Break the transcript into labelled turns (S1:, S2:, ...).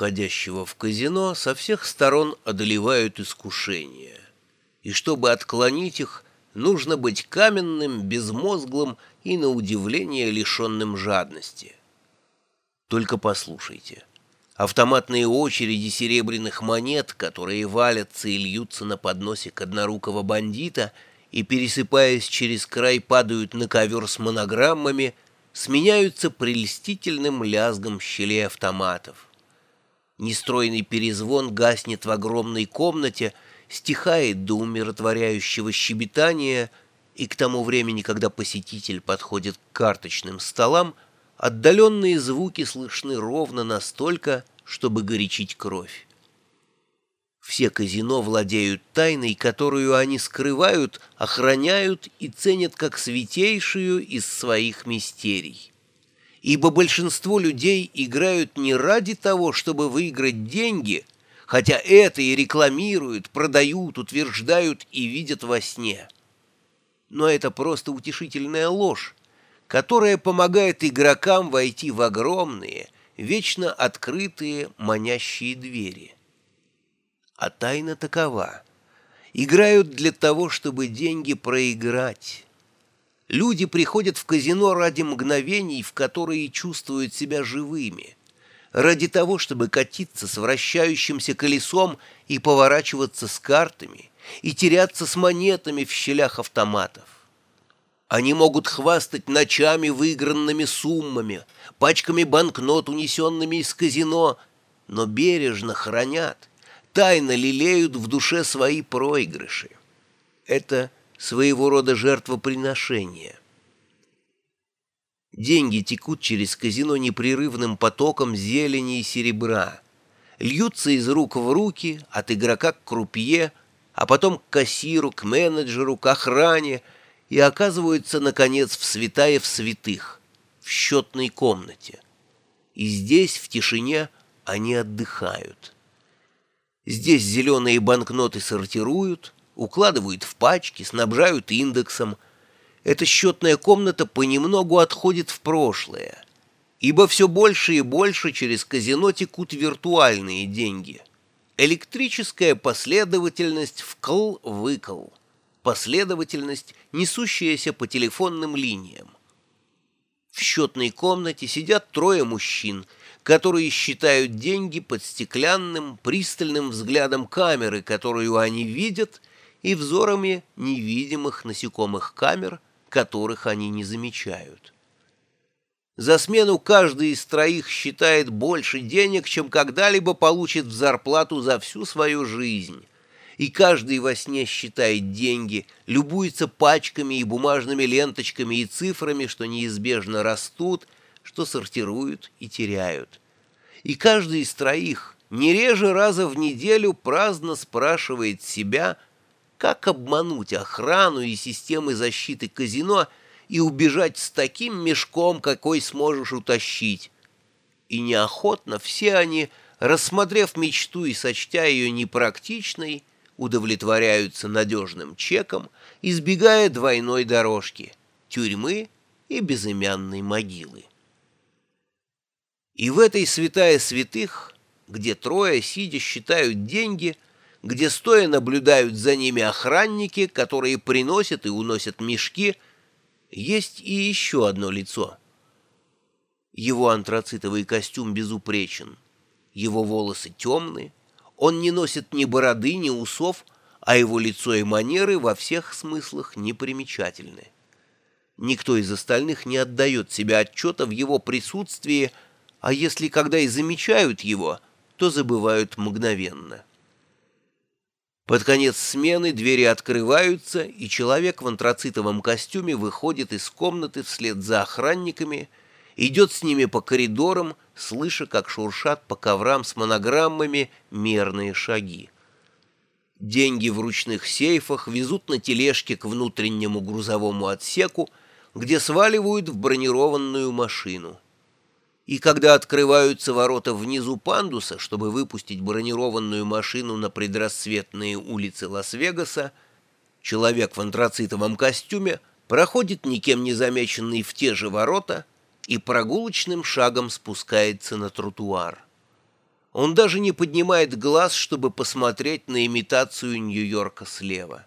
S1: входящего в казино, со всех сторон одолевают искушения. И чтобы отклонить их, нужно быть каменным, безмозглым и, на удивление, лишенным жадности. Только послушайте. Автоматные очереди серебряных монет, которые валятся и льются на подносик однорукого бандита и, пересыпаясь через край, падают на ковер с монограммами, сменяются прелестительным лязгом щелей автоматов. Нестройный перезвон гаснет в огромной комнате, стихает до умиротворяющего щебетания, и к тому времени, когда посетитель подходит к карточным столам, отдаленные звуки слышны ровно настолько, чтобы горячить кровь. Все казино владеют тайной, которую они скрывают, охраняют и ценят как святейшую из своих мистерий ибо большинство людей играют не ради того, чтобы выиграть деньги, хотя это и рекламируют, продают, утверждают и видят во сне. Но это просто утешительная ложь, которая помогает игрокам войти в огромные, вечно открытые, манящие двери. А тайна такова. Играют для того, чтобы деньги проиграть. Люди приходят в казино ради мгновений, в которые чувствуют себя живыми, ради того, чтобы катиться с вращающимся колесом и поворачиваться с картами, и теряться с монетами в щелях автоматов. Они могут хвастать ночами выигранными суммами, пачками банкнот, унесенными из казино, но бережно хранят, тайно лелеют в душе свои проигрыши. Это своего рода жертвоприношение. Деньги текут через казино непрерывным потоком зелени и серебра, льются из рук в руки, от игрока к крупье, а потом к кассиру, к менеджеру, к охране и оказываются, наконец, в святая в святых, в счетной комнате. И здесь, в тишине, они отдыхают. Здесь зеленые банкноты сортируют, укладывают в пачки, снабжают индексом. Эта счетная комната понемногу отходит в прошлое, ибо все больше и больше через казино текут виртуальные деньги. Электрическая последовательность вкл-выкл, последовательность, несущаяся по телефонным линиям. В счетной комнате сидят трое мужчин, которые считают деньги под стеклянным, пристальным взглядом камеры, которую они видят, и взорами невидимых насекомых камер, которых они не замечают. За смену каждый из троих считает больше денег, чем когда-либо получит в зарплату за всю свою жизнь. И каждый во сне считает деньги, любуется пачками и бумажными ленточками и цифрами, что неизбежно растут, что сортируют и теряют. И каждый из троих не реже раза в неделю праздно спрашивает себя – как обмануть охрану и системы защиты казино и убежать с таким мешком, какой сможешь утащить? И неохотно все они, рассмотрев мечту и сочтя ее непрактичной, удовлетворяются надежным чеком, избегая двойной дорожки, тюрьмы и безымянной могилы. И в этой святая святых, где трое, сидя, считают деньги – где стоя наблюдают за ними охранники, которые приносят и уносят мешки, есть и еще одно лицо. Его антрацитовый костюм безупречен, его волосы темные, он не носит ни бороды, ни усов, а его лицо и манеры во всех смыслах непримечательны. Никто из остальных не отдает себе отчета в его присутствии, а если когда и замечают его, то забывают мгновенно. Под конец смены двери открываются, и человек в антрацитовом костюме выходит из комнаты вслед за охранниками, идет с ними по коридорам, слыша, как шуршат по коврам с монограммами мерные шаги. Деньги в ручных сейфах везут на тележке к внутреннему грузовому отсеку, где сваливают в бронированную машину и когда открываются ворота внизу пандуса, чтобы выпустить бронированную машину на предрассветные улицы Лас-Вегаса, человек в антрацитовом костюме проходит никем не замеченный в те же ворота и прогулочным шагом спускается на тротуар. Он даже не поднимает глаз, чтобы посмотреть на имитацию Нью-Йорка слева.